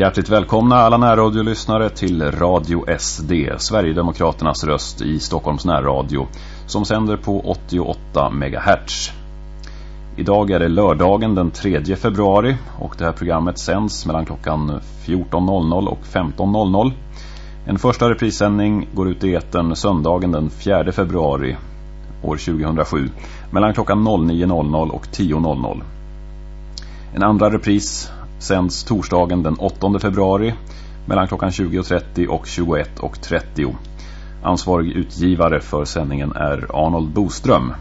Hjärtligt välkomna alla närradiolyssnare till Radio SD, Sverigedemokraternas röst i Stockholms närradio, som sänder på 88 MHz. Idag är det lördagen den 3 februari och det här programmet sänds mellan klockan 14.00 och 15.00. En första reprissändning går ut i eten söndagen den 4 februari år 2007 mellan klockan 09.00 och 10.00. En andra repris sänds torsdagen den 8 februari mellan klockan 20.30 och 21.30. Ansvarig utgivare för sändningen är Arnold Boström.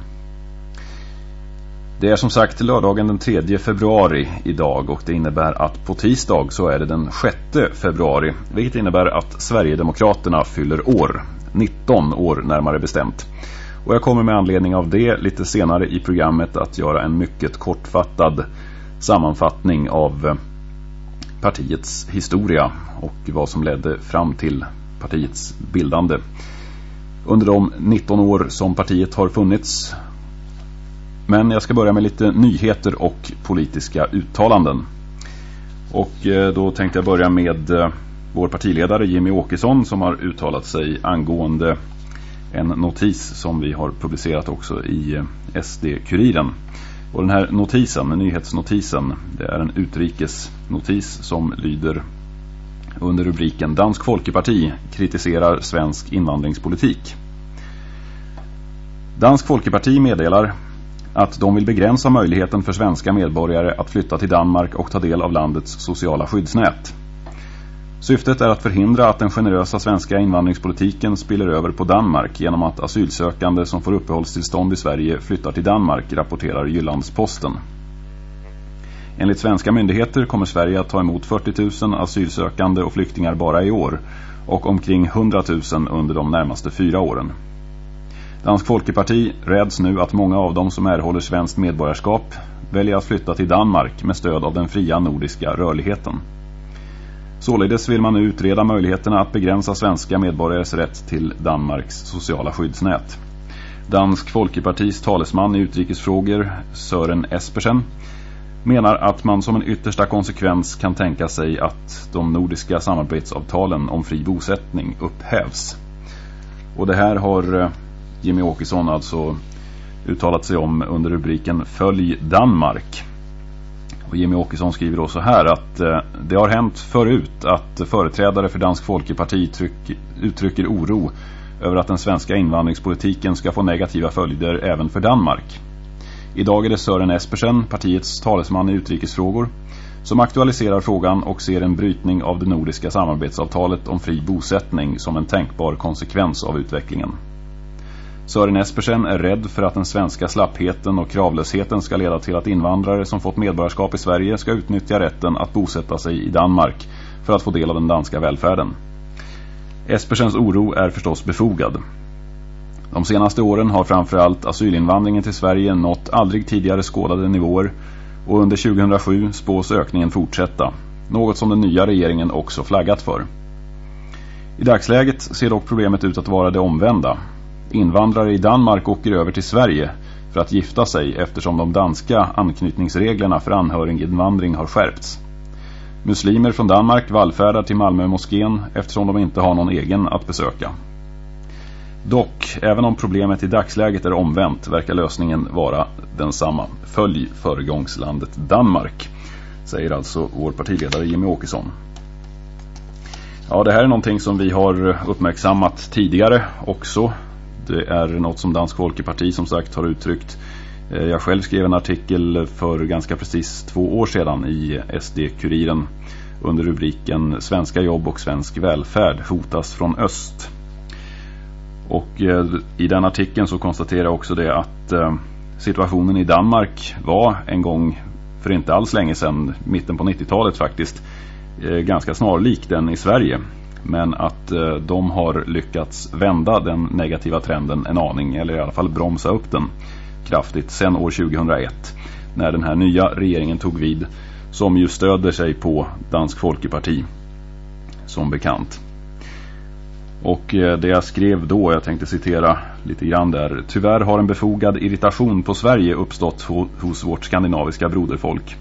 Det är som sagt lördagen den 3 februari idag och det innebär att på tisdag så är det den 6 februari. Vilket innebär att Sverigedemokraterna fyller år. 19 år närmare bestämt. Och jag kommer med anledning av det lite senare i programmet att göra en mycket kortfattad sammanfattning av partiets historia och vad som ledde fram till partiets bildande. Under de 19 år som partiet har funnits. Men jag ska börja med lite nyheter och politiska uttalanden. Och eh, då tänkte jag börja med eh, vår partiledare Jimmy Åkesson som har uttalat sig angående en notis som vi har publicerat också i eh, SD-kuriren. Och den här notisen, nyhetsnotisen, det är en utrikesnotis som lyder under rubriken Dansk Folkeparti kritiserar svensk invandringspolitik. Dansk Folkeparti meddelar att de vill begränsa möjligheten för svenska medborgare att flytta till Danmark och ta del av landets sociala skyddsnät. Syftet är att förhindra att den generösa svenska invandringspolitiken spiller över på Danmark genom att asylsökande som får uppehållstillstånd i Sverige flyttar till Danmark, rapporterar Jyllandsposten. Enligt svenska myndigheter kommer Sverige att ta emot 40 000 asylsökande och flyktingar bara i år och omkring 100 000 under de närmaste fyra åren. Dansk Folkeparti räds nu att många av dem som erhåller svenskt medborgarskap väljer att flytta till Danmark med stöd av den fria nordiska rörligheten. Således vill man nu utreda möjligheterna att begränsa svenska medborgares rätt till Danmarks sociala skyddsnät. Dansk Folkepartis talesman i utrikesfrågor, Sören Espersen, menar att man som en yttersta konsekvens kan tänka sig att de nordiska samarbetsavtalen om fri bosättning upphävs. Och det här har eh, Jimmy Åkesson alltså uttalat sig om under rubriken Följ Danmark. Och Jimmy Åkesson skriver då så här att eh, det har hänt förut att företrädare för Dansk Folkeparti tryck, uttrycker oro över att den svenska invandringspolitiken ska få negativa följder även för Danmark. Idag är det Sören Espersen, partiets talesman i utrikesfrågor, som aktualiserar frågan och ser en brytning av det nordiska samarbetsavtalet om fri bosättning som en tänkbar konsekvens av utvecklingen. Sören Espersen är rädd för att den svenska slappheten och kravlösheten ska leda till att invandrare som fått medborgarskap i Sverige ska utnyttja rätten att bosätta sig i Danmark för att få del av den danska välfärden. Espersens oro är förstås befogad. De senaste åren har framförallt asylinvandringen till Sverige nått aldrig tidigare skådade nivåer och under 2007 spås ökningen fortsätta, något som den nya regeringen också flaggat för. I dagsläget ser dock problemet ut att vara det omvända. Invandrare i Danmark åker över till Sverige för att gifta sig eftersom de danska anknytningsreglerna för anhöriginvandring har skärpts. Muslimer från Danmark vallfärdar till Malmö moskén eftersom de inte har någon egen att besöka. Dock, även om problemet i dagsläget är omvänt verkar lösningen vara densamma. Följ föregångslandet Danmark, säger alltså vår partiledare Jimmy Åkesson. Ja, det här är någonting som vi har uppmärksammat tidigare också det är något som Dansk Folkeparti som sagt har uttryckt. Eh, jag själv skrev en artikel för ganska precis två år sedan i SD-kuriren under rubriken Svenska jobb och svensk välfärd hotas från öst. Och eh, i den artikeln så konstaterar jag också det att eh, situationen i Danmark var en gång för inte alls länge sedan, mitten på 90-talet faktiskt, ganska snarlik den i Sverige. Men att eh, de har lyckats vända den negativa trenden en aning eller i alla fall bromsa upp den kraftigt sedan år 2001 när den här nya regeringen tog vid som ju stöder sig på Dansk Folkeparti som bekant. Och eh, det jag skrev då, jag tänkte citera lite grann där. Tyvärr har en befogad irritation på Sverige uppstått hos vårt skandinaviska broderfolk.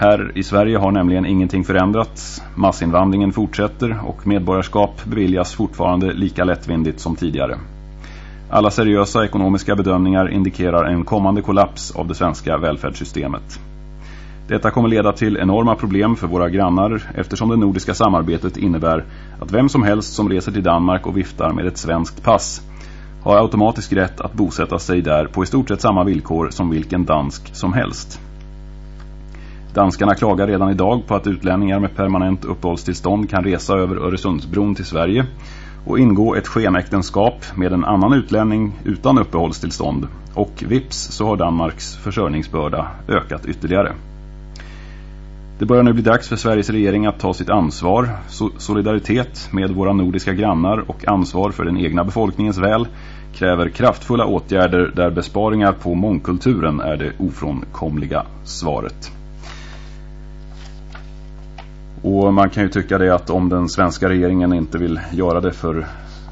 Här i Sverige har nämligen ingenting förändrats. Massinvandringen fortsätter och medborgarskap beviljas fortfarande lika lättvindigt som tidigare. Alla seriösa ekonomiska bedömningar indikerar en kommande kollaps av det svenska välfärdssystemet. Detta kommer leda till enorma problem för våra grannar eftersom det nordiska samarbetet innebär att vem som helst som reser till Danmark och viftar med ett svenskt pass har automatisk rätt att bosätta sig där på i stort sett samma villkor som vilken dansk som helst. Danskarna klagar redan idag på att utlänningar med permanent uppehållstillstånd kan resa över Öresundsbron till Sverige och ingå ett skenäktenskap med en annan utlänning utan uppehållstillstånd och vips så har Danmarks försörjningsbörda ökat ytterligare. Det börjar nu bli dags för Sveriges regering att ta sitt ansvar, solidaritet med våra nordiska grannar och ansvar för den egna befolkningens väl kräver kraftfulla åtgärder där besparingar på mångkulturen är det ofrånkomliga svaret. Och man kan ju tycka det att om den svenska regeringen inte vill göra det för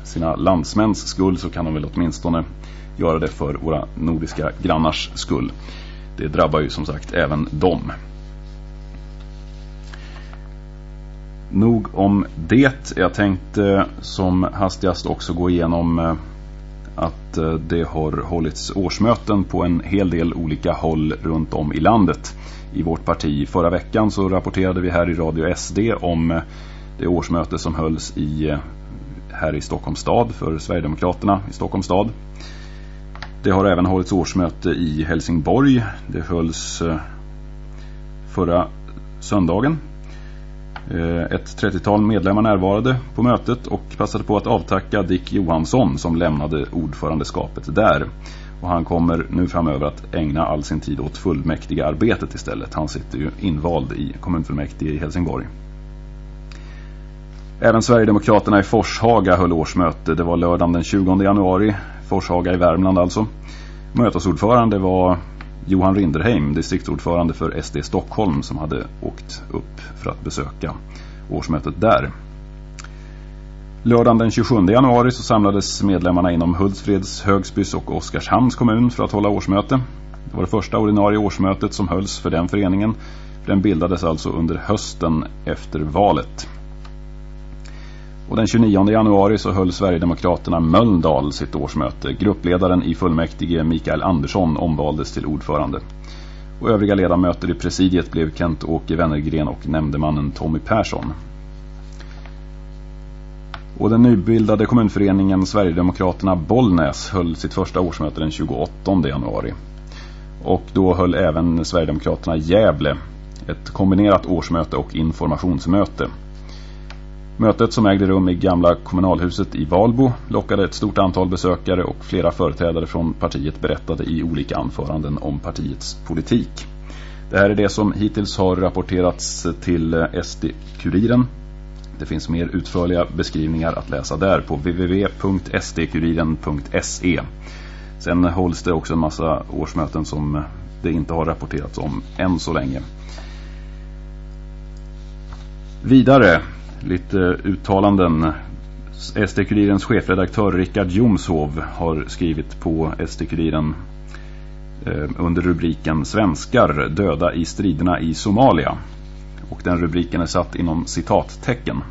sina landsmäns skull så kan de väl åtminstone göra det för våra nordiska grannars skull. Det drabbar ju som sagt även dem. Nog om det. Jag tänkte som hastigast också gå igenom eh, att eh, det har hållits årsmöten på en hel del olika håll runt om i landet i vårt parti. Förra veckan så rapporterade vi här i Radio SD om eh, det årsmöte som hölls i, eh, här i Stockholms stad för Sverigedemokraterna i Stockholms stad. Det har även hållits årsmöte i Helsingborg. Det hölls förra söndagen Eh, ett 30-tal medlemmar närvarade på mötet och passade på att avtacka Dick Johansson som lämnade ordförandeskapet där. Och han kommer nu framöver att ägna all sin tid åt fullmäktiga arbetet istället. Han sitter ju invald i kommunfullmäktige i Helsingborg. Även Sverigedemokraterna i Forshaga höll årsmöte. Det var lördagen den 20 januari. Forshaga i Värmland alltså. Mötesordförande var Johan Rinderheim, distriktsordförande för SD Stockholm som hade åkt upp för att besöka årsmötet där. Lördagen den 27 januari så samlades medlemmarna inom Hultsfreds, Högsbys och Oskarshamns kommun för att hålla årsmöte. Det var det första ordinarie årsmötet som hölls för den föreningen. Den bildades alltså under hösten efter valet. Och den 29 januari så höll Sverigedemokraterna Mölndal sitt årsmöte. Gruppledaren i fullmäktige Mikael Andersson omvaldes till ordförande. Och övriga ledamöter i presidiet blev Kent-Åke Wennergren och nämndemannen Tommy Persson. Och den nybildade kommunföreningen Sverigedemokraterna Bollnäs höll sitt första årsmöte den 28 januari. Och då höll även Sverigedemokraterna Gävle ett kombinerat årsmöte och informationsmöte. Mötet som ägde rum i gamla kommunalhuset i Valbo lockade ett stort antal besökare och flera företrädare från partiet berättade i olika anföranden om partiets politik. Det här är det som hittills har rapporterats till SD-kuriren. Det finns mer utförliga beskrivningar att läsa där på www.sdkuriren.se. Sen hålls det också en massa årsmöten som det inte har rapporterats om än så länge. Vidare lite uttalanden. SD-kurirens chefredaktör Rickard Jomshov har skrivit på SD-kuriren eh, under rubriken Svenskar döda i striderna i Somalia. Och den rubriken är satt inom citattecken.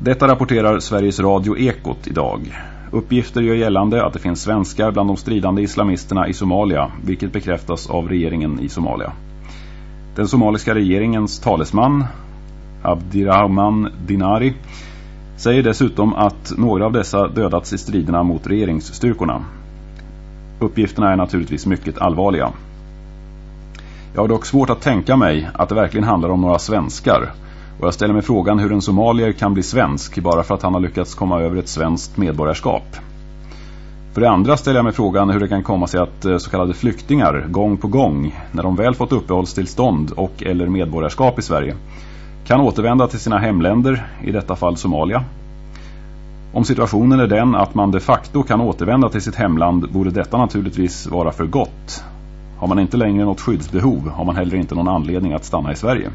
Detta rapporterar Sveriges Radio Ekot idag. Uppgifter gör gällande att det finns svenskar bland de stridande islamisterna i Somalia, vilket bekräftas av regeringen i Somalia. Den somaliska regeringens talesman Abdirahman Dinari säger dessutom att några av dessa dödats i striderna mot regeringsstyrkorna. Uppgifterna är naturligtvis mycket allvarliga. Jag har dock svårt att tänka mig att det verkligen handlar om några svenskar och jag ställer mig frågan hur en somalier kan bli svensk bara för att han har lyckats komma över ett svenskt medborgarskap. För det andra ställer jag mig frågan hur det kan komma sig att eh, så kallade flyktingar gång på gång, när de väl fått uppehållstillstånd och eller medborgarskap i Sverige, kan återvända till sina hemländer, i detta fall Somalia. Om situationen är den att man de facto kan återvända till sitt hemland borde detta naturligtvis vara för gott. Har man inte längre något skyddsbehov har man heller inte någon anledning att stanna i Sverige.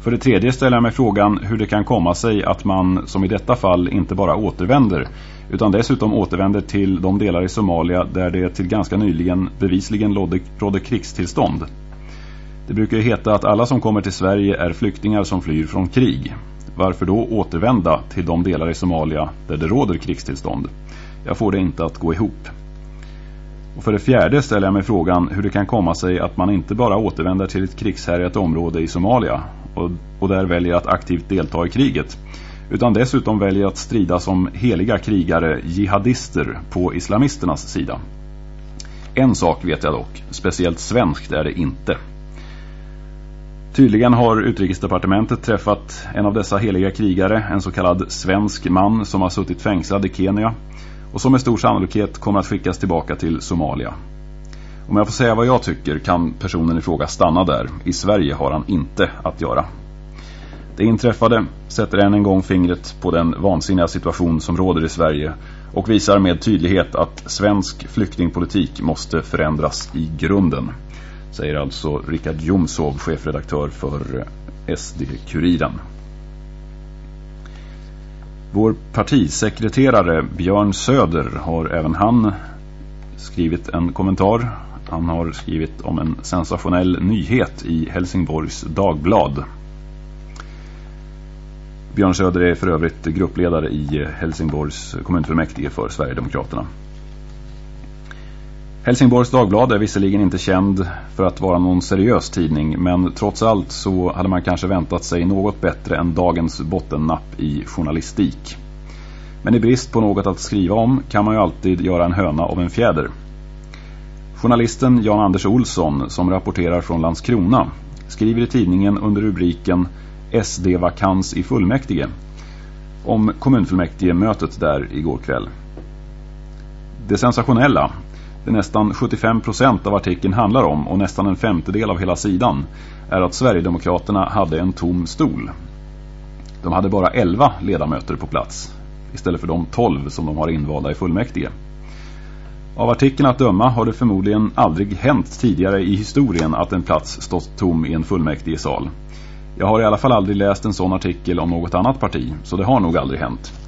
För det tredje ställer jag mig frågan hur det kan komma sig att man som i detta fall inte bara återvänder utan dessutom återvänder till de delar i Somalia där det till ganska nyligen bevisligen rådde krigstillstånd. Det brukar ju heta att alla som kommer till Sverige är flyktingar som flyr från krig. Varför då återvända till de delar i Somalia där det råder krigstillstånd? Jag får det inte att gå ihop. Och för det fjärde ställer jag mig frågan hur det kan komma sig att man inte bara återvänder till ett krigshärjat område i Somalia och, och där väljer att aktivt delta i kriget utan dessutom väljer att strida som heliga krigare, jihadister, på islamisternas sida. En sak vet jag dock, speciellt svenskt är det inte. Tydligen har utrikesdepartementet träffat en av dessa heliga krigare, en så kallad svensk man som har suttit fängslad i Kenya och som med stor sannolikhet kommer att skickas tillbaka till Somalia. Om jag får säga vad jag tycker kan personen i fråga stanna där. I Sverige har han inte att göra. Det inträffade sätter än en gång fingret på den vansinniga situation som råder i Sverige och visar med tydlighet att svensk flyktingpolitik måste förändras i grunden. Säger alltså Richard Jomsov, chefredaktör för eh, SD-Kuriren. Vår partisekreterare Björn Söder har även han skrivit en kommentar. Han har skrivit om en sensationell nyhet i Helsingborgs Dagblad. Björn Söder är för övrigt gruppledare i eh, Helsingborgs kommunfullmäktige för Sverigedemokraterna. Helsingborgs Dagblad är visserligen inte känd för att vara någon seriös tidning men trots allt så hade man kanske väntat sig något bättre än dagens bottennapp i journalistik. Men i brist på något att skriva om kan man ju alltid göra en höna av en fjäder. Journalisten Jan-Anders Olsson som rapporterar från Landskrona skriver i tidningen under rubriken SD-vakans i fullmäktige om kommunfullmäktige-mötet där igår kväll. Det sensationella det nästan 75% av artikeln handlar om och nästan en femtedel av hela sidan är att Sverigedemokraterna hade en tom stol. De hade bara 11 ledamöter på plats istället för de 12 som de har invalda i fullmäktige. Av artikeln att döma har det förmodligen aldrig hänt tidigare i historien att en plats stått tom i en fullmäktigesal. Jag har i alla fall aldrig läst en sån artikel om något annat parti, så det har nog aldrig hänt.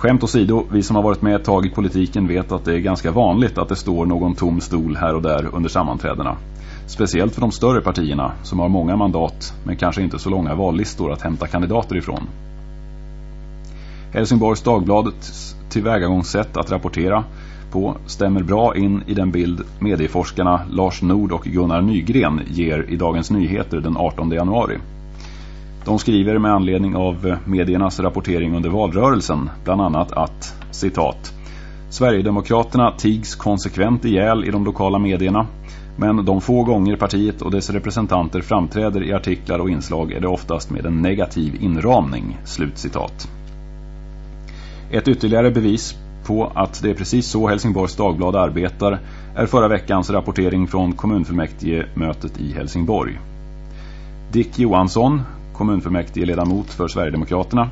Skämt åsido, vi som har varit med ett tag i politiken vet att det är ganska vanligt att det står någon tom stol här och där under sammanträdena. Speciellt för de större partierna som har många mandat men kanske inte så långa vallistor att hämta kandidater ifrån. Helsingborgs Dagbladets tillvägagångssätt att rapportera på stämmer bra in i den bild medieforskarna Lars Nord och Gunnar Nygren ger i Dagens Nyheter den 18 januari. De skriver med anledning av eh, mediernas rapportering under valrörelsen bland annat att, citat, Sverigedemokraterna tigs konsekvent ihjäl i de lokala medierna men de få gånger partiet och dess representanter framträder i artiklar och inslag är det oftast med en negativ inramning. Slutcitat. Ett ytterligare bevis på att det är precis så Helsingborgs Dagblad arbetar är förra veckans rapportering från kommunfullmäktige-mötet i Helsingborg. Dick Johansson, kommunfullmäktigeledamot för Sverigedemokraterna,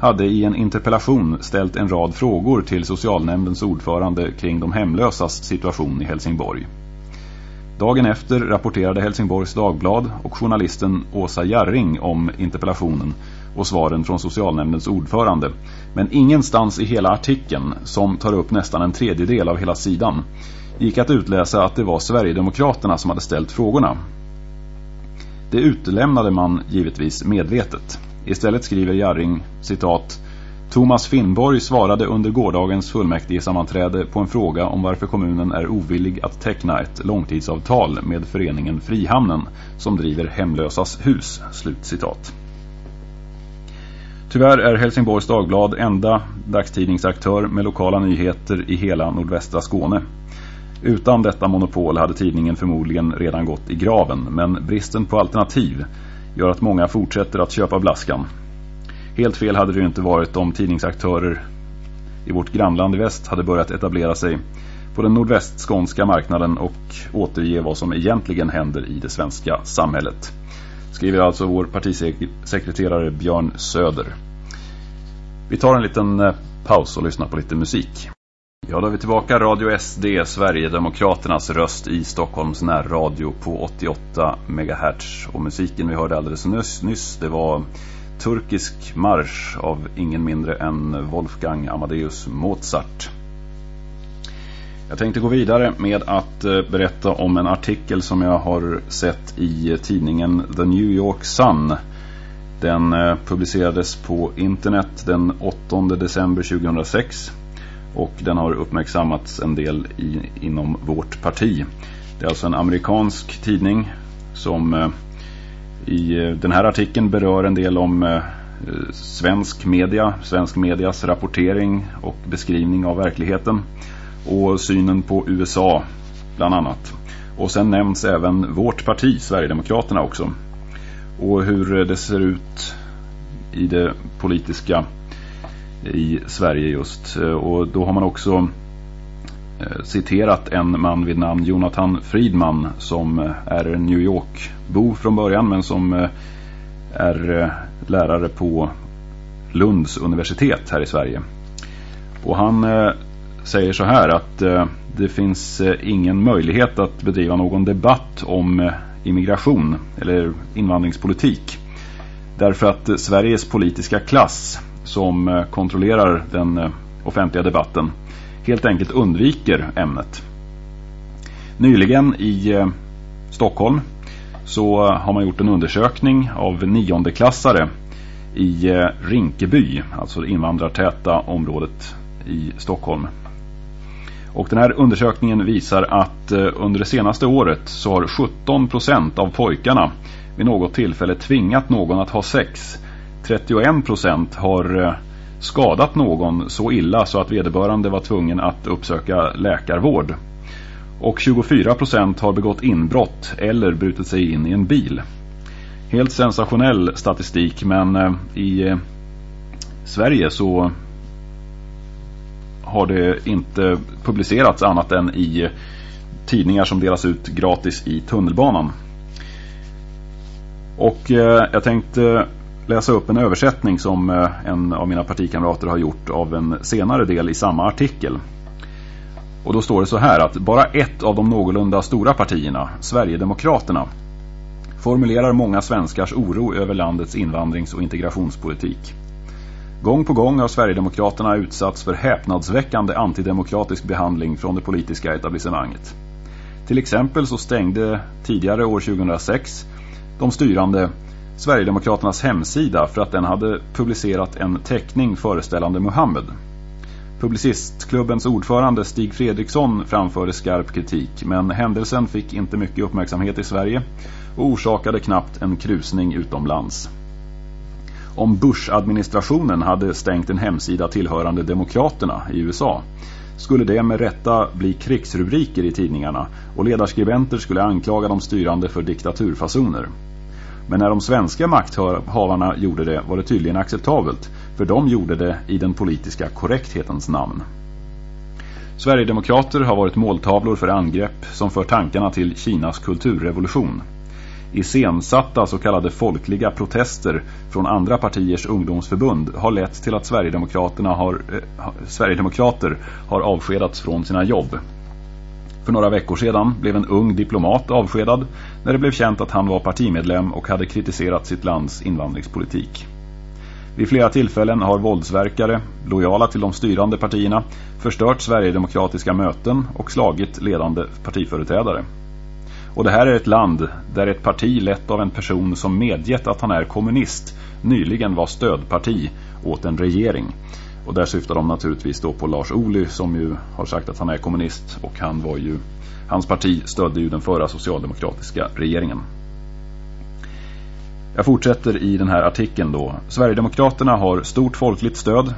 hade i en interpellation ställt en rad frågor till socialnämndens ordförande kring de hemlösas situation i Helsingborg. Dagen efter rapporterade Helsingborgs Dagblad och journalisten Åsa Jarring om interpellationen och svaren från socialnämndens ordförande. Men ingenstans i hela artikeln, som tar upp nästan en tredjedel av hela sidan, gick att utläsa att det var Sverigedemokraterna som hade ställt frågorna. Det utelämnade man givetvis medvetet. Istället skriver Jarring, citat, Thomas Finnborg svarade under gårdagens fullmäktigesammanträde på en fråga om varför kommunen är ovillig att teckna ett långtidsavtal med föreningen Frihamnen som driver hemlösas hus. Slut citat. Tyvärr är Helsingborgs Dagblad enda dagstidningsaktör med lokala nyheter i hela nordvästra Skåne. Utan detta monopol hade tidningen förmodligen redan gått i graven men bristen på alternativ gör att många fortsätter att köpa blaskan. Helt fel hade det ju inte varit om tidningsaktörer i vårt grannland i väst hade börjat etablera sig på den nordvästskånska marknaden och återge vad som egentligen händer i det svenska samhället. Skriver alltså vår partisekreterare Björn Söder. Vi tar en liten eh, paus och lyssnar på lite musik. Ja, då är vi tillbaka. Radio SD, Sverigedemokraternas röst i Stockholms närradio på 88 MHz. Och musiken vi hörde alldeles nyss, nyss det var turkisk marsch av ingen mindre än Wolfgang Amadeus Mozart. Jag tänkte gå vidare med att eh, berätta om en artikel som jag har sett i eh, tidningen The New York Sun. Den eh, publicerades på internet den 8 december 2006 och den har uppmärksammats en del i, inom vårt parti. Det är alltså en amerikansk tidning som eh, i eh, den här artikeln berör en del om eh, svensk media, svensk medias rapportering och beskrivning av verkligheten och synen på USA bland annat. Och sen nämns även vårt parti, Sverigedemokraterna också. Och hur eh, det ser ut i det politiska i Sverige just. Eh, och då har man också eh, citerat en man vid namn Jonathan Friedman som eh, är New York-bo från början men som är lärare på Lunds universitet här i Sverige. Och han säger så här att det finns ingen möjlighet att bedriva någon debatt om immigration eller invandringspolitik. Därför att Sveriges politiska klass som eh, kontrollerar den eh, offentliga debatten helt enkelt undviker ämnet. Nyligen i eh, Stockholm så har man gjort en undersökning av niondeklassare i Rinkeby, alltså det invandrartäta området i Stockholm. Och den här undersökningen visar att under det senaste året så har 17% av pojkarna vid något tillfälle tvingat någon att ha sex. 31% har eh, skadat någon så illa så att vederbörande var tvungen att uppsöka läkarvård. Och 24% har begått inbrott eller brutit sig in i en bil. Helt sensationell statistik men eh, i eh, Sverige så har det inte publicerats annat än i tidningar som delas ut gratis i tunnelbanan. Och jag tänkte läsa upp en översättning som eh, en av mina partikamrater har gjort av en senare del i samma artikel. Och då står det så här att bara ett av de någorlunda stora partierna, Sverigedemokraterna, formulerar många svenskars oro över landets invandrings- och integrationspolitik. Gång på gång har Sverigedemokraterna utsatts för häpnadsväckande antidemokratisk behandling från det politiska etablissemanget. Till exempel så stängde tidigare år 2006 de styrande Sverigedemokraternas hemsida för att den hade publicerat en teckning föreställande Muhammed. Publicistklubbens ordförande Stig Fredriksson framförde skarp kritik men händelsen fick inte mycket uppmärksamhet i Sverige och orsakade knappt en krusning utomlands. Om Bush-administrationen hade stängt en hemsida tillhörande Demokraterna i USA skulle det med rätta bli krigsrubriker i tidningarna och ledarskribenter skulle anklaga de styrande för diktaturfasoner. Men när de svenska makthavarna gjorde det var det tydligen acceptabelt för de gjorde det i den politiska korrekthetens namn. Sverigedemokrater har varit måltavlor för angrepp som för tankarna till Kinas kulturrevolution iscensatta så kallade folkliga protester från andra partiers ungdomsförbund har lett till att Sverigedemokraterna har, eh, Sverigedemokrater har avskedats från sina jobb. För några veckor sedan blev en ung diplomat avskedad när det blev känt att han var partimedlem och hade kritiserat sitt lands invandringspolitik. Vid flera tillfällen har våldsverkare, lojala till de styrande partierna, förstört Sverigedemokratiska möten och slagit ledande partiföreträdare. Och det här är ett land där ett parti lett av en person som medgett att han är kommunist nyligen var stödparti åt en regering. Och där syftar de naturligtvis då på Lars Ohly som ju har sagt att han är kommunist och han var ju, hans parti stödde ju den förra socialdemokratiska regeringen. Jag fortsätter i den här artikeln då. Sverigedemokraterna har stort folkligt stöd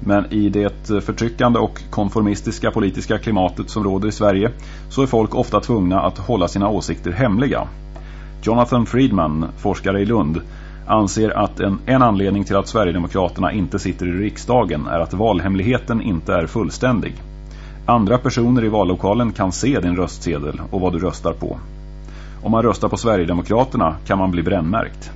men i det förtryckande och konformistiska politiska klimatet som råder i Sverige så är folk ofta tvungna att hålla sina åsikter hemliga. Jonathan Friedman, forskare i Lund, anser att en, en anledning till att Sverigedemokraterna inte sitter i riksdagen är att valhemligheten inte är fullständig. Andra personer i vallokalen kan se din röstsedel och vad du röstar på. Om man röstar på Sverigedemokraterna kan man bli brännmärkt.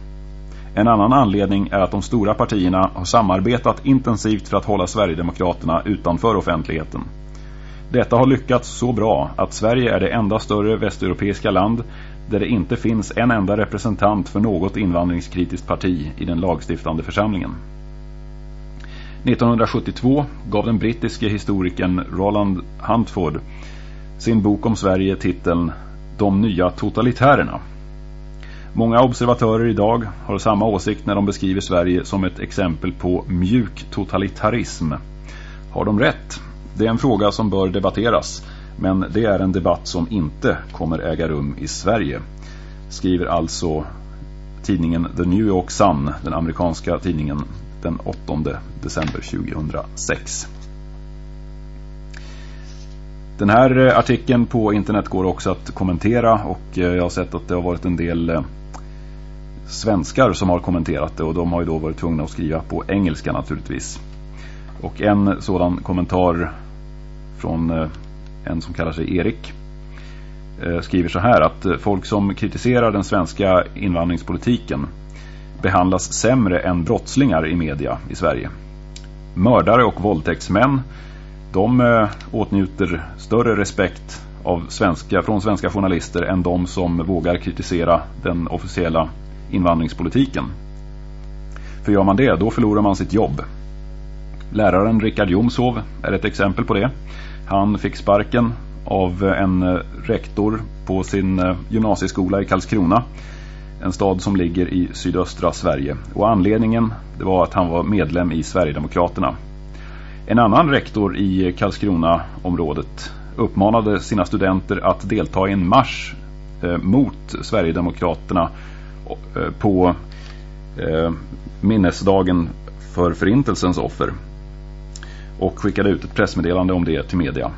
En annan anledning är att de stora partierna har samarbetat intensivt för att hålla Sverigedemokraterna utanför offentligheten. Detta har lyckats så bra att Sverige är det enda större västeuropeiska land där det inte finns en enda representant för något invandringskritiskt parti i den lagstiftande församlingen. 1972 gav den brittiske historikern Roland Huntford sin bok om Sverige titeln De nya totalitärerna. Många observatörer idag har samma åsikt när de beskriver Sverige som ett exempel på mjuk totalitarism. Har de rätt? Det är en fråga som bör debatteras, men det är en debatt som inte kommer äga rum i Sverige. Skriver alltså tidningen The New York Sun, den amerikanska tidningen, den 8 december 2006. Den här eh, artikeln på internet går också att kommentera och eh, jag har sett att det har varit en del eh, svenskar som har kommenterat det och de har ju då varit tvungna att skriva på engelska naturligtvis. Och en sådan kommentar från en som kallar sig Erik eh, skriver så här att eh, folk som kritiserar den svenska invandringspolitiken behandlas sämre än brottslingar i media i Sverige. Mördare och våldtäktsmän de eh, åtnjuter större respekt av svenska, från svenska journalister än de som vågar kritisera den officiella invandringspolitiken. För gör man det, då förlorar man sitt jobb. Läraren Richard Jomshov är ett exempel på det. Han fick sparken av en rektor på sin eh, gymnasieskola i Karlskrona. En stad som ligger i sydöstra Sverige. Och anledningen det var att han var medlem i Sverigedemokraterna. En annan rektor i Karlskrona-området uppmanade sina studenter att delta i en marsch eh, mot Sverigedemokraterna eh, på minnesdagen för förintelsens offer och skickade ut ett pressmeddelande om det till media.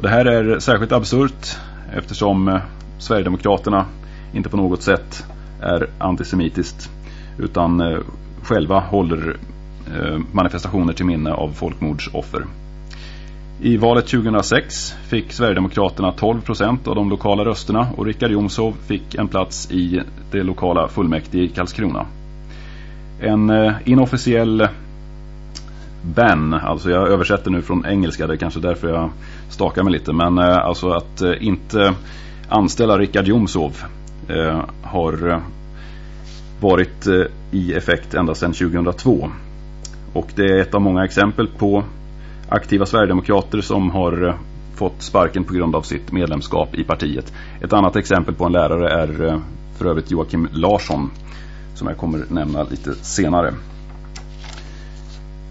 Det här är särskilt absurt eftersom eh, Sverigedemokraterna inte på något sätt är antisemitiskt utan eh, själva håller eh, manifestationer till minne av folkmordsoffer. I valet 2006 fick Sverigedemokraterna 12% av de lokala rösterna och Richard Jomshov fick en plats i det lokala fullmäktige i Karlskrona. En inofficiell ban, alltså jag översätter nu från engelska, det är kanske därför jag stakar mig lite, men eh, alltså att eh, inte anställa Richard Jomshov eh, har eh, varit i effekt ända sedan 2002. Och det är ett av många exempel på aktiva Sverigedemokrater som har eh, fått sparken på grund av sitt medlemskap i partiet. Ett annat exempel på en lärare är eh, för övrigt Joakim Larsson som jag kommer nämna lite senare.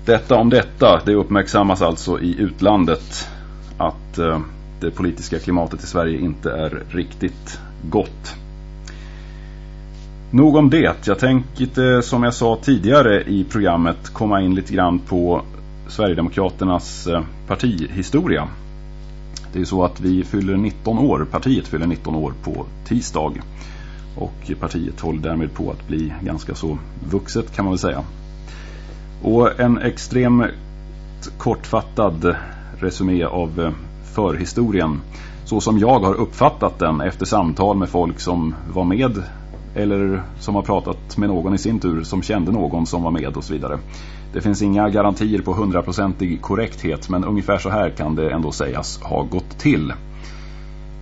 Detta om detta, det uppmärksammas alltså i utlandet att eh, det politiska klimatet i Sverige inte är riktigt gott. Nog om det. Jag tänkte som jag sa tidigare i programmet komma in lite grann på Sverigedemokraternas eh, partihistoria. Det är så att vi fyller 19 år, partiet fyller 19 år på tisdag. Och partiet håller därmed på att bli ganska så vuxet kan man väl säga. Och en extremt kortfattad resumé av eh, förhistorien så som jag har uppfattat den efter samtal med folk som var med eller som har pratat med någon i sin tur som kände någon som var med och så vidare. Det finns inga garantier på hundraprocentig korrekthet men ungefär så här kan det ändå sägas ha gått till.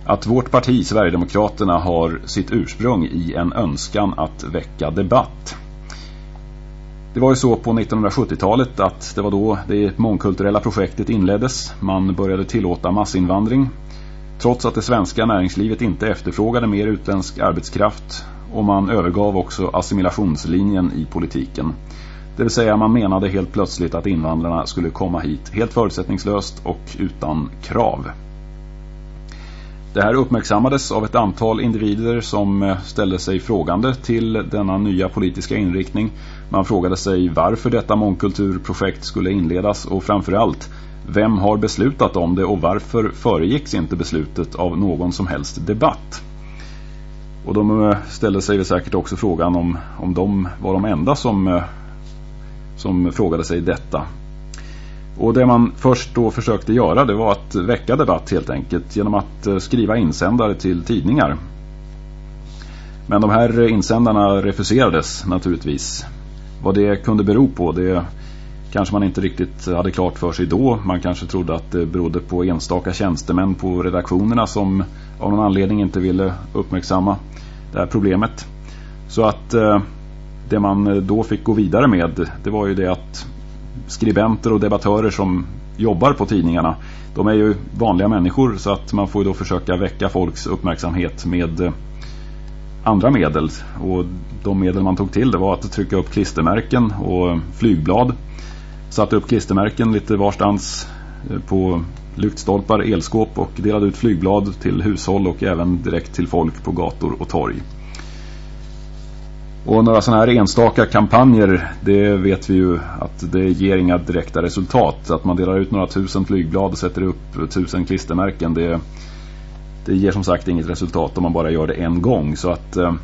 Att vårt parti, Sverigedemokraterna, har sitt ursprung i en önskan att väcka debatt. Det var ju så på 1970-talet att det var då det mångkulturella projektet inleddes. Man började tillåta massinvandring. Trots att det svenska näringslivet inte efterfrågade mer utländsk arbetskraft och man övergav också assimilationslinjen i politiken. Det vill säga man menade helt plötsligt att invandrarna skulle komma hit helt förutsättningslöst och utan krav. Det här uppmärksammades av ett antal individer som ställde sig frågande till denna nya politiska inriktning. Man frågade sig varför detta mångkulturprojekt skulle inledas och framförallt vem har beslutat om det och varför föregicks inte beslutet av någon som helst debatt? Och de eh, ställde sig säkert också frågan om, om de var de enda som, eh, som frågade sig detta. Och det man först då försökte göra det var att väcka debatt helt enkelt genom att eh, skriva insändare till tidningar. Men de här insändarna refuserades naturligtvis. Vad det kunde bero på det kanske man inte riktigt hade klart för sig då. Man kanske trodde att det berodde på enstaka tjänstemän på redaktionerna som av någon anledning inte ville uppmärksamma det här problemet. Så att eh, det man då fick gå vidare med det var ju det att skribenter och debattörer som jobbar på tidningarna de är ju vanliga människor så att man får då försöka väcka folks uppmärksamhet med eh, andra medel. Och de medel man tog till det var att trycka upp klistermärken och flygblad. Satte upp klistermärken lite varstans eh, på lyktstolpar, elskåp och delade ut flygblad till hushåll och även direkt till folk på gator och torg. Och några sådana här enstaka kampanjer, det vet vi ju att det ger inga direkta resultat. Att man delar ut några tusen flygblad och sätter upp tusen klistermärken, det, det ger som sagt inget resultat om man bara gör det en gång. Så att eh,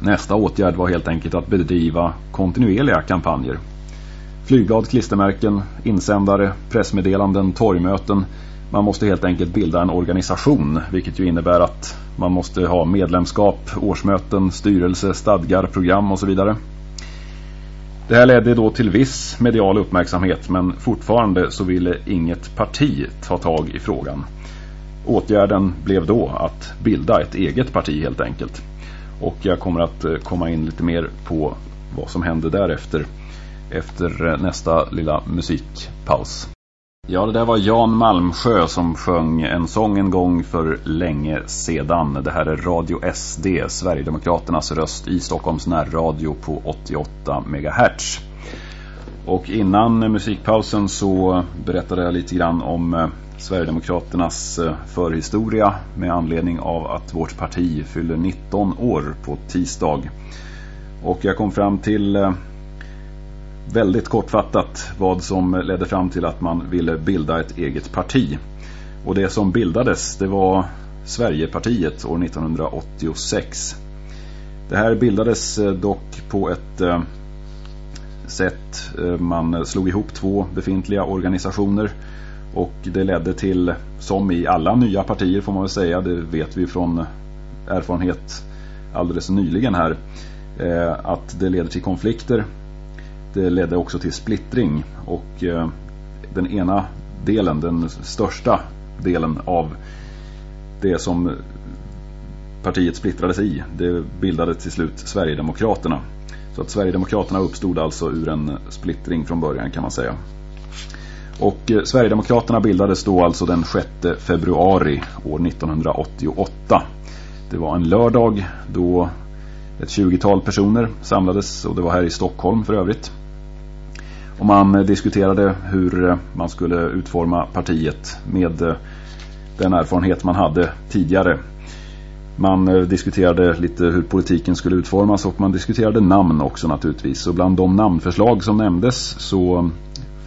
nästa åtgärd var helt enkelt att bedriva kontinuerliga kampanjer. Flygblad, klistermärken, insändare, pressmeddelanden, torgmöten. Man måste helt enkelt bilda en organisation, vilket ju innebär att man måste ha medlemskap, årsmöten, styrelse, stadgar, program och så vidare. Det här ledde då till viss medial uppmärksamhet men fortfarande så ville inget parti ta tag i frågan. Åtgärden blev då att bilda ett eget parti helt enkelt. Och jag kommer att eh, komma in lite mer på vad som hände därefter efter eh, nästa lilla musikpaus. Ja, det där var Jan Malmsjö som sjöng en sång en gång för länge sedan. Det här är Radio SD, Sverigedemokraternas röst i Stockholms närradio på 88 MHz. Och innan musikpausen så berättade jag lite grann om eh, Sverigedemokraternas eh, förhistoria med anledning av att vårt parti fyller 19 år på tisdag. Och jag kom fram till eh, väldigt kortfattat vad som ledde fram till att man ville bilda ett eget parti. Och det som bildades det var Sverigepartiet år 1986. Det här bildades eh, dock på ett sätt. Man slog ihop två befintliga organisationer och det ledde till, som i alla nya partier får man väl säga, det vet vi från erfarenhet alldeles nyligen här, eh, att det leder till konflikter det ledde också till splittring och eh, den ena delen, den största delen av det som partiet splittrades i, det bildade till slut Sverigedemokraterna. Så att Sverigedemokraterna uppstod alltså ur en splittring från början kan man säga. Och eh, Sverigedemokraterna bildades då alltså den 6 februari år 1988. Det var en lördag då ett 20-tal personer samlades och det var här i Stockholm för övrigt. Och man eh, diskuterade hur eh, man skulle utforma partiet med den erfarenhet man hade tidigare. Man diskuterade lite hur politiken skulle utformas och man diskuterade namn också naturligtvis. Och bland de namnförslag som nämndes så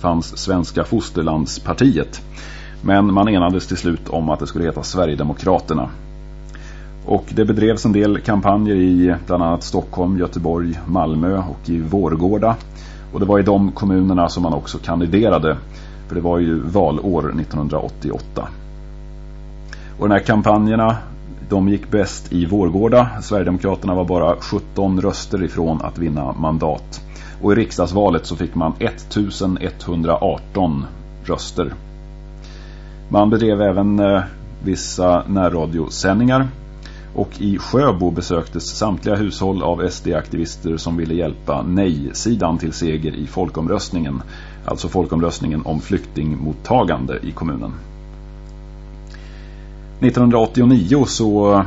fanns Svenska Fosterlandspartiet. Men man enades till slut om att det skulle heta Sverigedemokraterna. Och det bedrevs en del kampanjer i bland annat Stockholm, Göteborg, Malmö och i Vårgårda. Och det var i de kommunerna som man också kandiderade. För det var ju valår 1988. Och de här kampanjerna de gick bäst i Vårgårda. Sverigedemokraterna var bara 17 röster ifrån att vinna mandat. Och i riksdagsvalet så fick man 1118 röster. Man bedrev även eh, vissa närradiosändningar. Och i Sjöbo besöktes samtliga hushåll av SD-aktivister som ville hjälpa nej-sidan till seger i folkomröstningen. Alltså folkomröstningen om flyktingmottagande i kommunen. 1989 så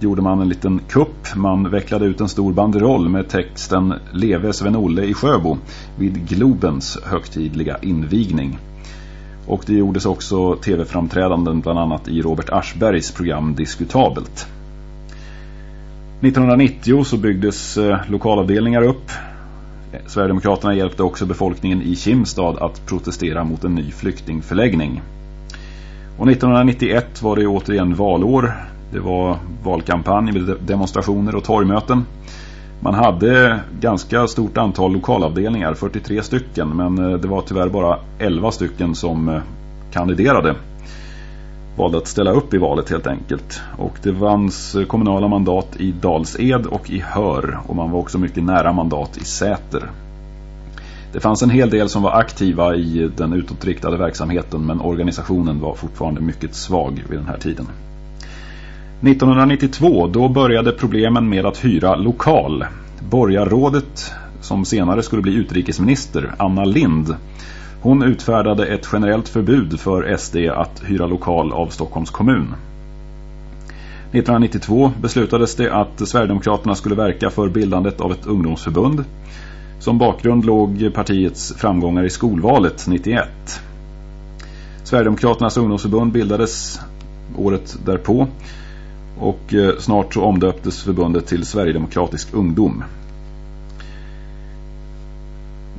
gjorde man en liten kupp. Man vecklade ut en stor banderoll med texten Leve Sven-Olle i Sjöbo vid Globens högtidliga invigning. Och det gjordes också tv-framträdanden bland annat i Robert Aschbergs program Diskutabelt. 1990 så byggdes eh, lokalavdelningar upp. Sverigedemokraterna hjälpte också befolkningen i Kimstad att protestera mot en ny flyktingförläggning. Och 1991 var det återigen valår. Det var valkampanj med demonstrationer och torgmöten. Man hade ganska stort antal lokalavdelningar, 43 stycken, men eh, det var tyvärr bara 11 stycken som eh, kandiderade valde att ställa upp i valet helt enkelt. Och det vanns eh, kommunala mandat i Dalsed och i Hör och man var också mycket nära mandat i Säter. Det fanns en hel del som var aktiva i den utåtriktade verksamheten men organisationen var fortfarande mycket svag vid den här tiden. 1992 då började problemen med att hyra lokal. Borgarrådet som senare skulle bli utrikesminister, Anna Lind, hon utfärdade ett generellt förbud för SD att hyra lokal av Stockholms kommun. 1992 beslutades det att Sverigedemokraterna skulle verka för bildandet av ett ungdomsförbund. Som bakgrund låg partiets framgångar i skolvalet 91. Sverigedemokraternas ungdomsförbund bildades året därpå och eh, snart så omdöptes förbundet till Sverigedemokratisk ungdom.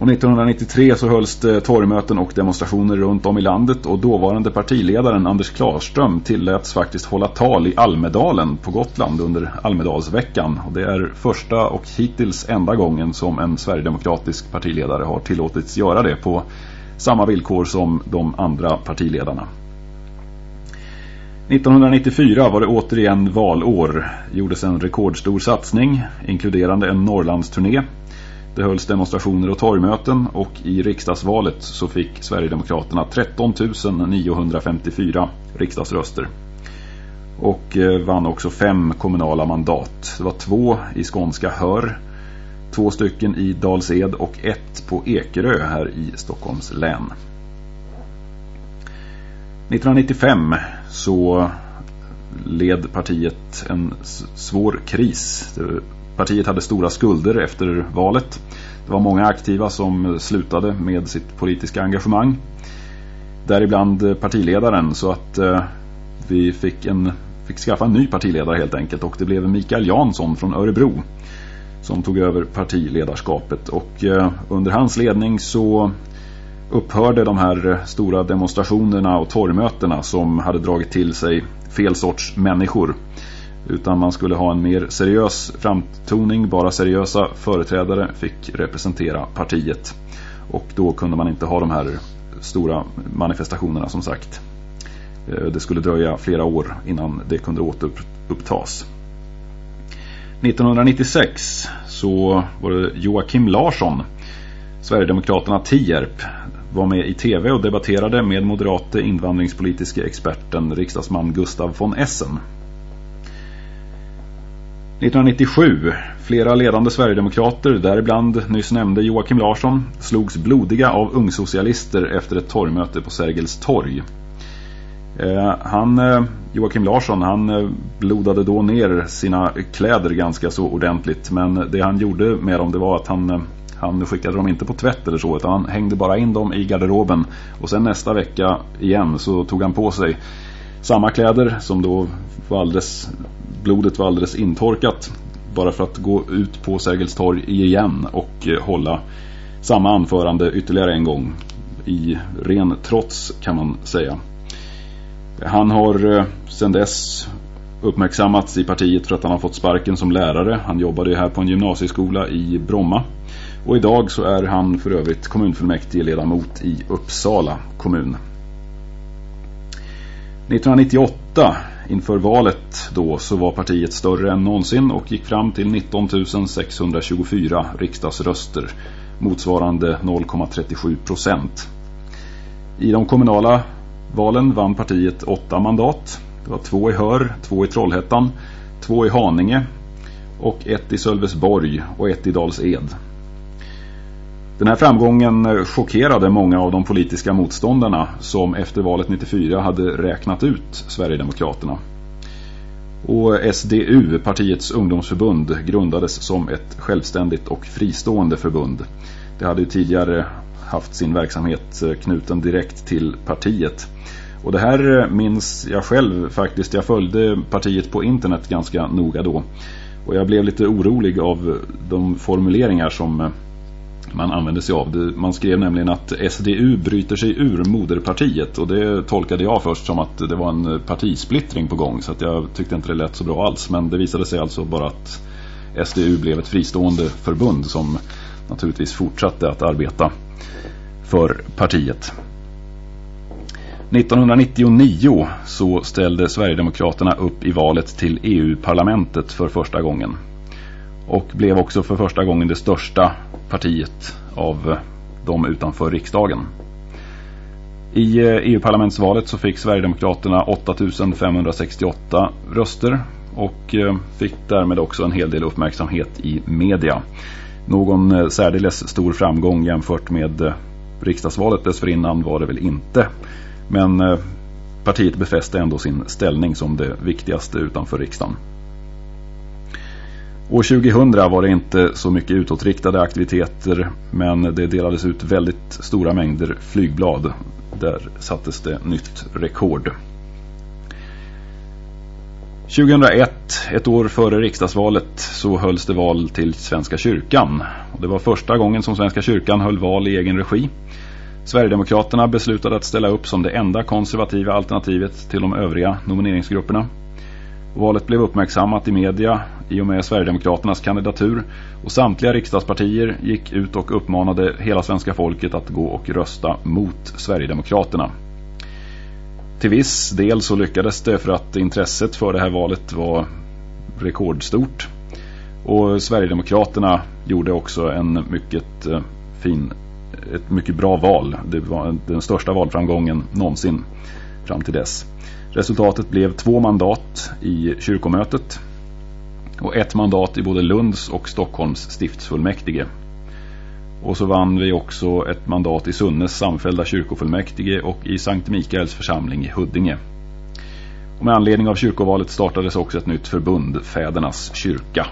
Och 1993 så hölls det torgmöten och demonstrationer runt om i landet och dåvarande partiledaren Anders Klarström tilläts faktiskt hålla tal i Almedalen på Gotland under Almedalsveckan. Och det är första och hittills enda gången som en sverigedemokratisk partiledare har tillåtits göra det på samma villkor som de andra partiledarna. 1994 var det återigen valår. Gjordes en rekordstor satsning inkluderande en Norrlandsturné det hölls demonstrationer och torgmöten och i riksdagsvalet så fick Sverigedemokraterna 13 954 riksdagsröster. Och eh, vann också fem kommunala mandat. Det var två i skånska Hör, två stycken i Dalsed och ett på Ekerö här i Stockholms län. 1995 så led partiet en svår kris. Partiet hade stora skulder efter valet. Det var många aktiva som slutade med sitt politiska engagemang. Däribland eh, partiledaren så att eh, vi fick, en, fick skaffa en ny partiledare helt enkelt och det blev Mikael Jansson från Örebro som tog över partiledarskapet och eh, under hans ledning så upphörde de här eh, stora demonstrationerna och torgmötena som hade dragit till sig fel sorts människor utan man skulle ha en mer seriös framtoning. Bara seriösa företrädare fick representera partiet. Och då kunde man inte ha de här stora manifestationerna som sagt. Eh, det skulle dröja flera år innan det kunde återupptas. 1996 så var det Joakim Larsson, Sverigedemokraterna Tierp, var med i tv och debatterade med moderate invandringspolitiska experten riksdagsman Gustav von Essen. 1997, flera ledande Sverigedemokrater, däribland nyss nämnde Joakim Larsson, slogs blodiga av ungsocialister efter ett torgmöte på Sergels torg. Eh, han, eh, Joakim Larsson, han eh, blodade då ner sina kläder ganska så ordentligt. Men det han gjorde med dem det var att han, han skickade dem inte på tvätt eller så utan han hängde bara in dem i garderoben. Och sen nästa vecka igen så tog han på sig samma kläder som då var alldeles blodet var alldeles intorkat bara för att gå ut på Sergels torg igen och eh, hålla samma anförande ytterligare en gång i ren trots kan man säga. Han har eh, sedan dess uppmärksammats i partiet för att han har fått sparken som lärare. Han jobbade här på en gymnasieskola i Bromma. Och idag så är han för övrigt kommunfullmäktigeledamot i Uppsala kommun. 1998 inför valet då så var partiet större än någonsin och gick fram till 19 624 riksdagsröster motsvarande 0,37 procent. I de kommunala valen vann partiet åtta mandat. Det var två i Hör, två i Trollhättan, två i Haninge och ett i Sölvesborg och ett i Dals Ed. Den här framgången eh, chockerade många av de politiska motståndarna som efter valet 94 hade räknat ut Sverigedemokraterna. Och SDU, partiets ungdomsförbund, grundades som ett självständigt och fristående förbund. Det hade ju tidigare haft sin verksamhet eh, knuten direkt till partiet. Och det här eh, minns jag själv faktiskt. Jag följde partiet på internet ganska noga då. Och jag blev lite orolig av de formuleringar som man använde sig av. Man skrev nämligen att SDU bryter sig ur moderpartiet och det tolkade jag först som att det var en partisplittring på gång så att jag tyckte inte det lät så bra alls. Men det visade sig alltså bara att SDU blev ett fristående förbund som naturligtvis fortsatte att arbeta för partiet. 1999 så ställde Sverigedemokraterna upp i valet till EU-parlamentet för första gången och blev också för första gången det största partiet av de utanför riksdagen. I eh, EU-parlamentsvalet så fick Sverigedemokraterna 8568 röster och eh, fick därmed också en hel del uppmärksamhet i media. Någon eh, särdeles stor framgång jämfört med riksdagsvalet dessförinnan var det väl inte. Men partiet befäste ändå sin ställning som det viktigaste utanför riksdagen. År 2000 var det inte så mycket utåtriktade aktiviteter men det delades ut väldigt stora mängder flygblad. Där sattes det nytt rekord. 2001, ett år före riksdagsvalet, så hölls det val till Svenska kyrkan. Det var första gången som Svenska kyrkan höll val i egen regi. Sverigedemokraterna beslutade att ställa upp som det enda konservativa alternativet till de övriga nomineringsgrupperna. Valet blev uppmärksammat i media i och med Sverigedemokraternas kandidatur och samtliga riksdagspartier gick ut och uppmanade hela svenska folket att gå och rösta mot Sverigedemokraterna. Till viss del så lyckades det för att intresset för det här valet var rekordstort. Och Sverigedemokraterna gjorde också en mycket eh, fin, ett mycket bra val. Det var den största valframgången någonsin fram till dess. Resultatet blev två mandat i kyrkomötet och ett mandat i både Lunds och Stockholms stiftsfullmäktige. Och så vann vi också ett mandat i Sunnes samfällda kyrkofullmäktige och i Sankt Mikaels församling i Huddinge. Och med anledning av kyrkovalet startades också ett nytt förbund, Fädernas kyrka.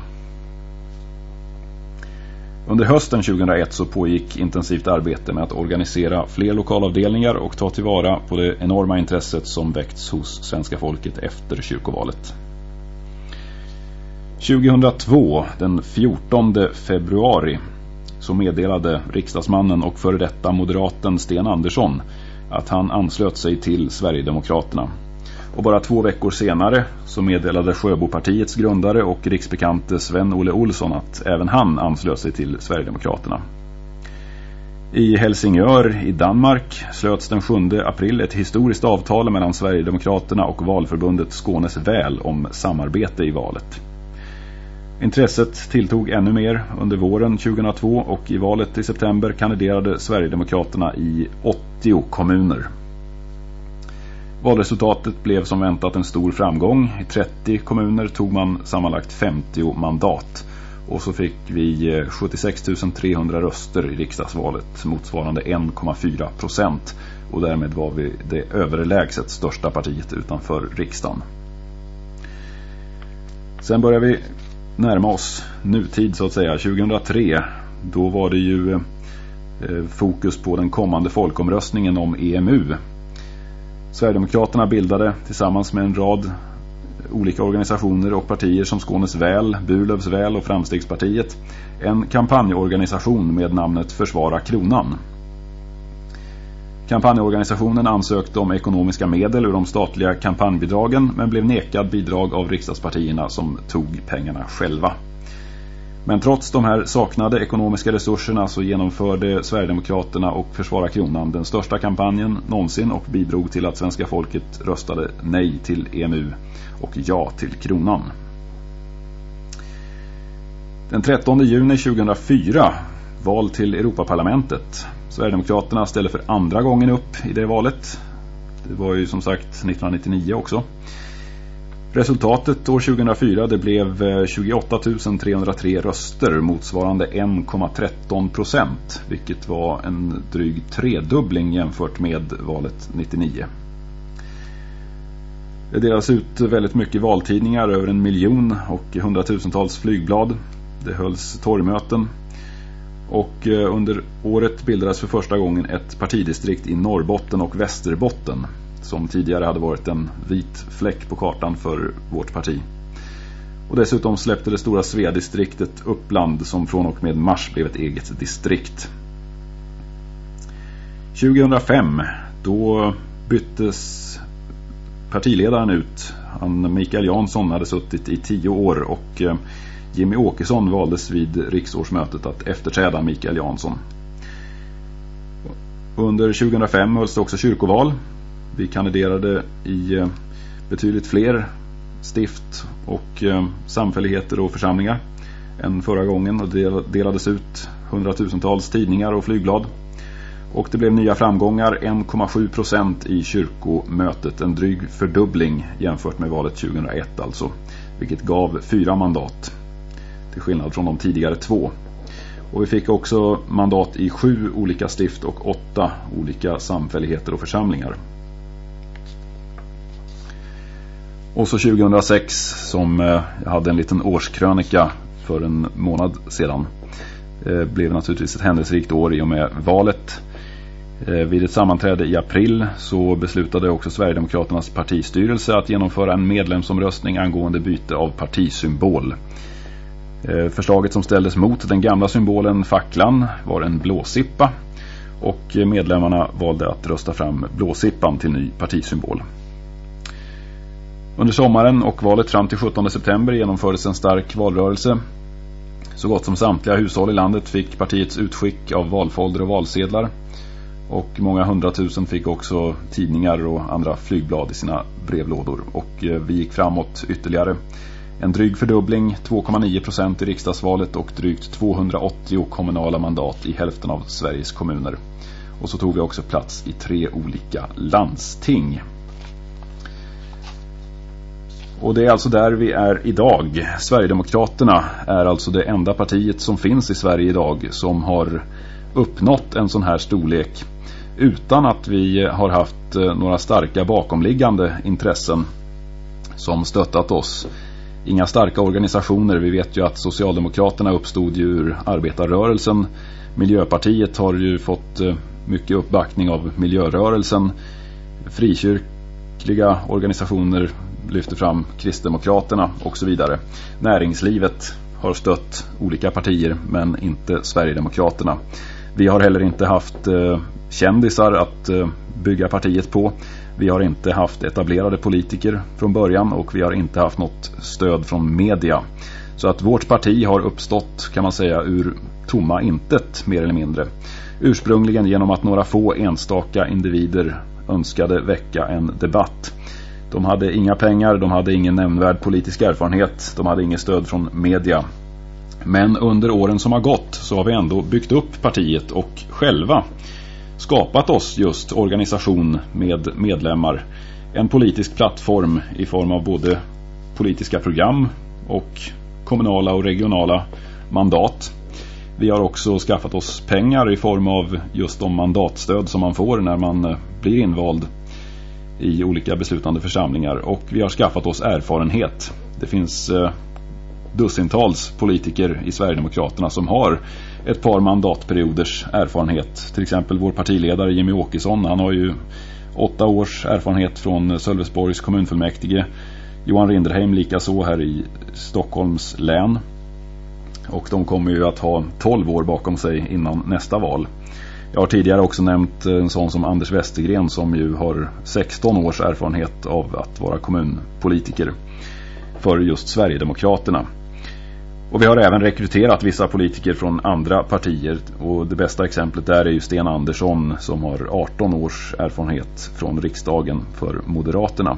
Under hösten 2001 så pågick intensivt arbete med att organisera fler lokalavdelningar och ta tillvara på det enorma intresset som väckts hos svenska folket efter kyrkovalet. 2002, den 14 februari, så meddelade riksdagsmannen och före detta moderaten Sten Andersson att han anslöt sig till Sverigedemokraterna. Och bara två veckor senare så meddelade Sjöbopartiets grundare och riksbekante Sven-Olle Olsson att även han anslöt sig till Sverigedemokraterna. I Helsingör i Danmark slöts den 7 april ett historiskt avtal mellan Sverigedemokraterna och valförbundet Skånes väl om samarbete i valet. Intresset tilltog ännu mer under våren 2002 och i valet i september kandiderade Sverigedemokraterna i 80 kommuner. Valresultatet blev som väntat en stor framgång. I 30 kommuner tog man sammanlagt 50 mandat. Och så fick vi eh, 76 300 röster i riksdagsvalet, motsvarande 1,4 procent. Och därmed var vi det överlägset största partiet utanför riksdagen. Sen börjar vi närma oss nutid så att säga. 2003, då var det ju eh, fokus på den kommande folkomröstningen om EMU. Sverigedemokraterna bildade tillsammans med en rad olika organisationer och partier som Skånes väl, Burlövs väl och Framstegspartiet en kampanjorganisation med namnet Försvara kronan. Kampanjorganisationen ansökte om ekonomiska medel ur de statliga kampanjbidragen men blev nekad bidrag av riksdagspartierna som tog pengarna själva. Men trots de här saknade ekonomiska resurserna så genomförde Sverigedemokraterna och Försvara kronan den största kampanjen någonsin och bidrog till att svenska folket röstade nej till EMU och ja till kronan. Den 13 juni 2004 val till Europaparlamentet Sverigedemokraterna ställer för andra gången upp i det valet. Det var ju som sagt 1999 också. Resultatet år 2004 det blev eh, 28 303 röster motsvarande 1,13 procent. Vilket var en dryg tredubbling jämfört med valet 99. Det delas ut väldigt mycket valtidningar, över en miljon och hundratusentals flygblad. Det hölls torgmöten och eh, under året bildades för första gången ett partidistrikt i Norrbotten och Västerbotten som tidigare hade varit en vit fläck på kartan för vårt parti. Och dessutom släppte det stora Svea-distriktet Uppland som från och med mars blev ett eget distrikt. 2005 då byttes partiledaren ut. Han, Mikael Jansson hade suttit i tio år och eh, Jimmy Åkesson valdes vid riksårsmötet att efterträda Mikael Jansson. Under 2005 hölls det också kyrkoval. Vi kandiderade i eh, betydligt fler stift och eh, samfälligheter och församlingar än förra gången och det delades ut hundratusentals tidningar och flygblad. Och det blev nya framgångar, 1,7 procent i kyrkomötet, en dryg fördubbling jämfört med valet 2001 alltså. Vilket gav fyra mandat, till skillnad från de tidigare två. Och vi fick också mandat i sju olika stift och åtta olika samfälligheter och församlingar. Och så 2006 som eh, jag hade en liten årskrönika för en månad sedan eh, blev naturligtvis ett händelserikt år i och med valet. Eh, vid ett sammanträde i april så beslutade också Sverigedemokraternas partistyrelse att genomföra en medlemsomröstning angående byte av partisymbol. Förslaget som ställdes mot den gamla symbolen facklan var en blåsippa och medlemmarna valde att rösta fram blåsippan till ny partisymbol. Under sommaren och valet fram till 17 september genomfördes en stark valrörelse. Så gott som samtliga hushåll i landet fick partiets utskick av valfolder och valsedlar. Och många hundratusen fick också tidningar och andra flygblad i sina brevlådor. Och eh, vi gick framåt ytterligare. En dryg fördubbling, 2,9 procent i riksdagsvalet och drygt 280 kommunala mandat i hälften av Sveriges kommuner. Och så tog vi också plats i tre olika landsting. Och det är alltså där vi är idag. Sverigedemokraterna är alltså det enda partiet som finns i Sverige idag som har uppnått en sån här storlek utan att vi har haft eh, några starka bakomliggande intressen som stöttat oss. Inga starka organisationer. Vi vet ju att Socialdemokraterna uppstod ju ur arbetarrörelsen. Miljöpartiet har ju fått eh, mycket uppbackning av miljörörelsen. Frikyrkliga organisationer lyfter fram Kristdemokraterna och så vidare. Näringslivet har stött olika partier men inte Sverigedemokraterna. Vi har heller inte haft eh, kändisar att eh, bygga partiet på. Vi har inte haft etablerade politiker från början och vi har inte haft något stöd från media. Så att vårt parti har uppstått kan man säga ur tomma intet mer eller mindre. Ursprungligen genom att några få enstaka individer önskade väcka en debatt. De hade inga pengar, de hade ingen nämnvärd politisk erfarenhet, de hade inget stöd från media. Men under åren som har gått så har vi ändå byggt upp partiet och själva skapat oss just organisation med medlemmar. En politisk plattform i form av både politiska program och kommunala och regionala mandat. Vi har också skaffat oss pengar i form av just de mandatstöd som man får när man eh, blir invald i olika beslutande församlingar och vi har skaffat oss erfarenhet. Det finns eh, dussintals politiker i Sverigedemokraterna som har ett par mandatperioders erfarenhet. Till exempel vår partiledare Jimmy Åkesson, han har ju åtta års erfarenhet från Sölvesborgs kommunfullmäktige. Johan Rinderheim likaså här i Stockholms län. Och de kommer ju att ha 12 år bakom sig innan nästa val. Jag har tidigare också nämnt en sån som Anders Westergren som ju har 16 års erfarenhet av att vara kommunpolitiker för just Sverigedemokraterna. Och vi har även rekryterat vissa politiker från andra partier och det bästa exemplet där är ju Sten Andersson som har 18 års erfarenhet från riksdagen för Moderaterna.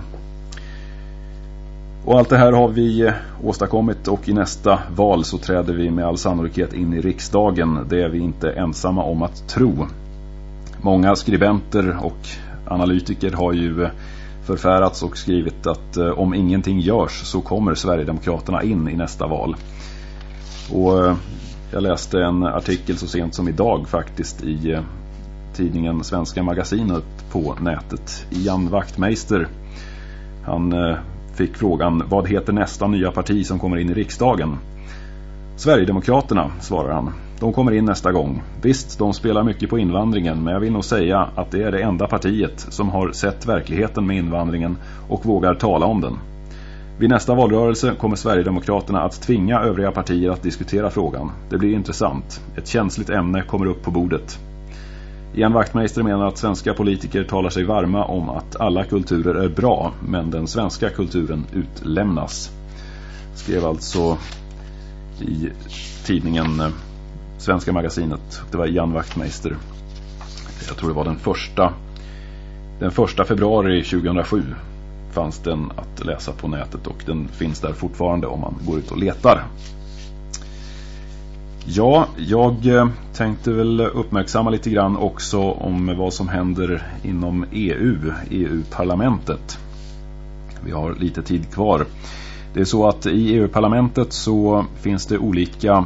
Och allt det här har vi eh, åstadkommit och i nästa val så träder vi med all sannolikhet in i riksdagen. Det är vi inte ensamma om att tro. Många skribenter och analytiker har ju eh, förfärats och skrivit att eh, om ingenting görs så kommer Sverigedemokraterna in i nästa val. Och jag läste en artikel så sent som idag faktiskt i tidningen Svenska Magasinet på nätet. Ian Wachtmeister, han fick frågan vad heter nästa nya parti som kommer in i riksdagen? Sverigedemokraterna, svarar han. De kommer in nästa gång. Visst, de spelar mycket på invandringen men jag vill nog säga att det är det enda partiet som har sett verkligheten med invandringen och vågar tala om den. Vid nästa valrörelse kommer Sverigedemokraterna att tvinga övriga partier att diskutera frågan. Det blir intressant. Ett känsligt ämne kommer upp på bordet. Ian Wachtmeister menar att svenska politiker talar sig varma om att alla kulturer är bra men den svenska kulturen utlämnas. Skrev alltså i tidningen eh, Svenska magasinet. Det var Ian Wachtmeister. Jag tror det var den första den första februari 2007 fanns den att läsa på nätet och den finns där fortfarande om man går ut och letar. Ja, jag eh, tänkte väl uppmärksamma lite grann också om vad som händer inom EU, EU-parlamentet. Vi har lite tid kvar. Det är så att i EU-parlamentet så finns det olika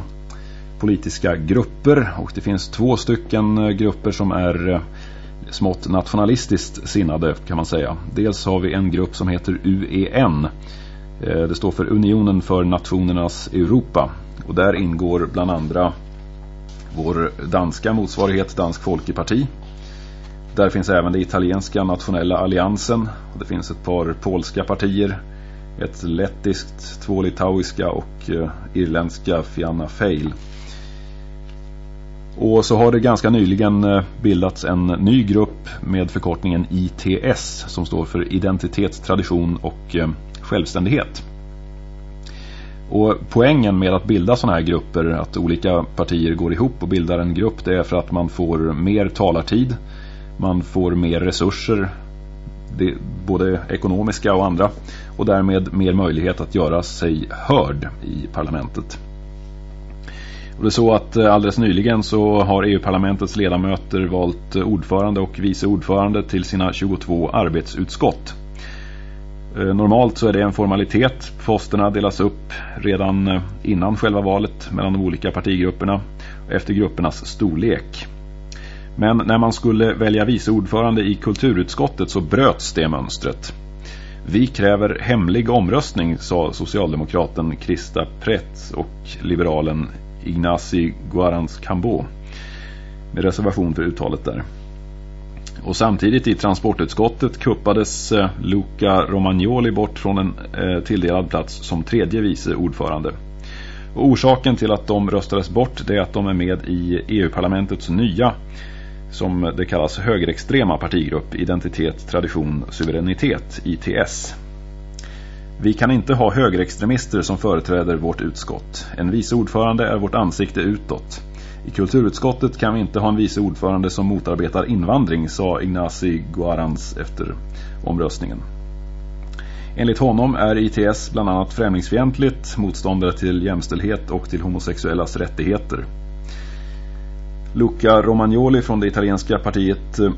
politiska grupper och det finns två stycken eh, grupper som är eh, smått nationalistiskt sinnade kan man säga. Dels har vi en grupp som heter UEN. Det står för Unionen för Nationernas Europa och där ingår bland andra vår danska motsvarighet Dansk Folkeparti. Där finns även det italienska nationella alliansen. Och det finns ett par polska partier. Ett lettiskt, två litauiska och eh, irländska Fianna Fail. Och så har det ganska nyligen eh, bildats en ny grupp med förkortningen ITS som står för identitet, tradition och eh, självständighet. Och poängen med att bilda sådana här grupper, att olika partier går ihop och bildar en grupp, det är för att man får mer talartid, man får mer resurser, både ekonomiska och andra, och därmed mer möjlighet att göra sig hörd i parlamentet. Och det är så att eh, alldeles nyligen så har EU-parlamentets ledamöter valt ordförande och vice ordförande till sina 22 arbetsutskott. Eh, normalt så är det en formalitet. Posterna delas upp redan eh, innan själva valet mellan de olika partigrupperna efter gruppernas storlek. Men när man skulle välja vice ordförande i kulturutskottet så bröts det mönstret. Vi kräver hemlig omröstning, sa socialdemokraten Krista Pretz och liberalen Ignacy Guarans Cambo med reservation för uttalet där. Och samtidigt i transportutskottet kuppades eh, Luca Romagnoli bort från en eh, tilldelad plats som tredje vice ordförande. Och orsaken till att de röstades bort är att de är med i EU-parlamentets nya, som det kallas högerextrema partigrupp, Identitet, Tradition, Suveränitet, ITS. Vi kan inte ha högerextremister som företräder vårt utskott. En vice ordförande är vårt ansikte utåt. I kulturutskottet kan vi inte ha en vice ordförande som motarbetar invandring, sa Ignacy Guarans efter omröstningen. Enligt honom är ITS bland annat främlingsfientligt, motståndare till jämställdhet och till homosexuellas rättigheter. Luca Romagnoli från det italienska partiet eh,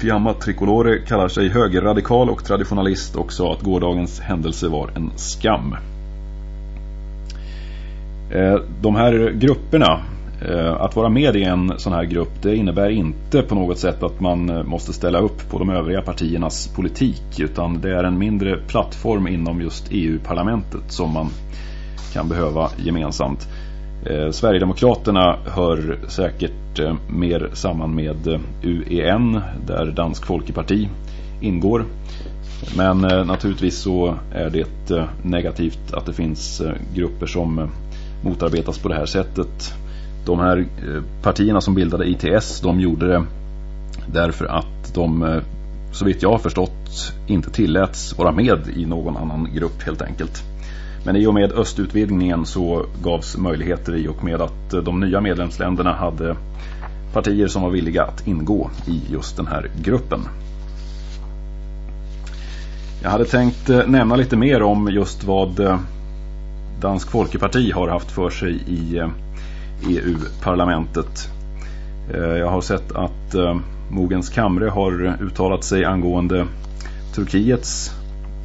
Fiamma Tricolore kallar sig högerradikal och traditionalist och sa att gårdagens händelse var en skam. Eh, de här grupperna Eh, att vara med i en sån här grupp det innebär inte på något sätt att man eh, måste ställa upp på de övriga partiernas politik utan det är en mindre plattform inom just EU-parlamentet som man kan behöva gemensamt. Eh, Sverigedemokraterna hör säkert mer samman med UEN där Dansk Folkeparti ingår. Men naturligtvis så är det negativt att det finns grupper som motarbetas på det här sättet de här eh, partierna som bildade ITS de gjorde det därför att de eh, så vitt jag har förstått inte tilläts vara med i någon annan grupp helt enkelt. Men i och med östutvidgningen så gavs möjligheter i och med att eh, de nya medlemsländerna hade partier som var villiga att ingå i just den här gruppen. Jag hade tänkt nämna lite mer om just vad Dansk Folkeparti har haft för sig i EU-parlamentet. Eh, jag har sett att eh, Mogens Kamre har uttalat sig angående Turkiets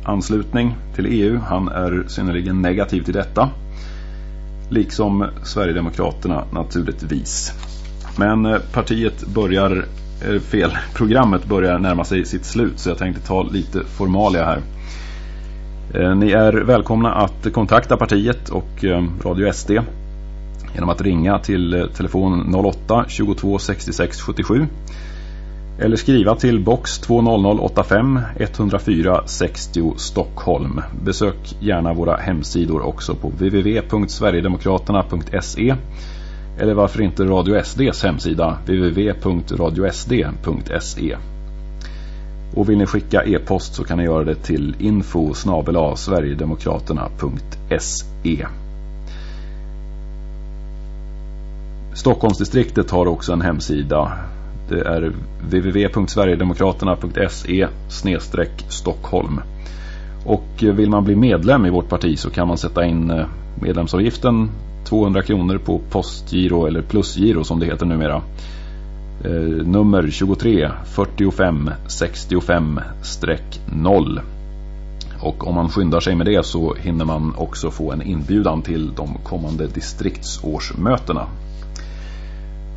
anslutning till EU. Han är synnerligen negativ till detta. Liksom Sverigedemokraterna naturligtvis. Men eh, partiet börjar, fel, programmet börjar närma sig sitt slut så jag tänkte ta lite formalia här. Ni är välkomna att kontakta partiet och Radio SD genom att ringa till eh, telefon 08 22 66 77 eller skriva till box 20085 104 60 Stockholm. Besök gärna våra hemsidor också på www.sverigedemokraterna.se eller varför inte Radio SDs hemsida www.radiosd.se Och vill ni skicka e-post så kan ni göra det till info sverigedemokraterna.se Stockholmsdistriktet har också en hemsida. Det är www.sverigedemokraterna.se Stockholm. Och vill man bli medlem i vårt parti så kan man sätta in eh, medlemsavgiften 200 kronor på postgiro eller plusgiro som det heter numera. Eh, nummer 23 45 65 0. Och om man skyndar sig med det så hinner man också få en inbjudan till de kommande distriktsårsmötena.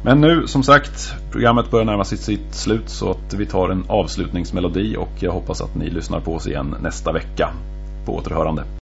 Men nu som sagt, programmet börjar närma sig sitt slut så att vi tar en avslutningsmelodi och jag hoppas att ni lyssnar på oss igen nästa vecka. På återhörande.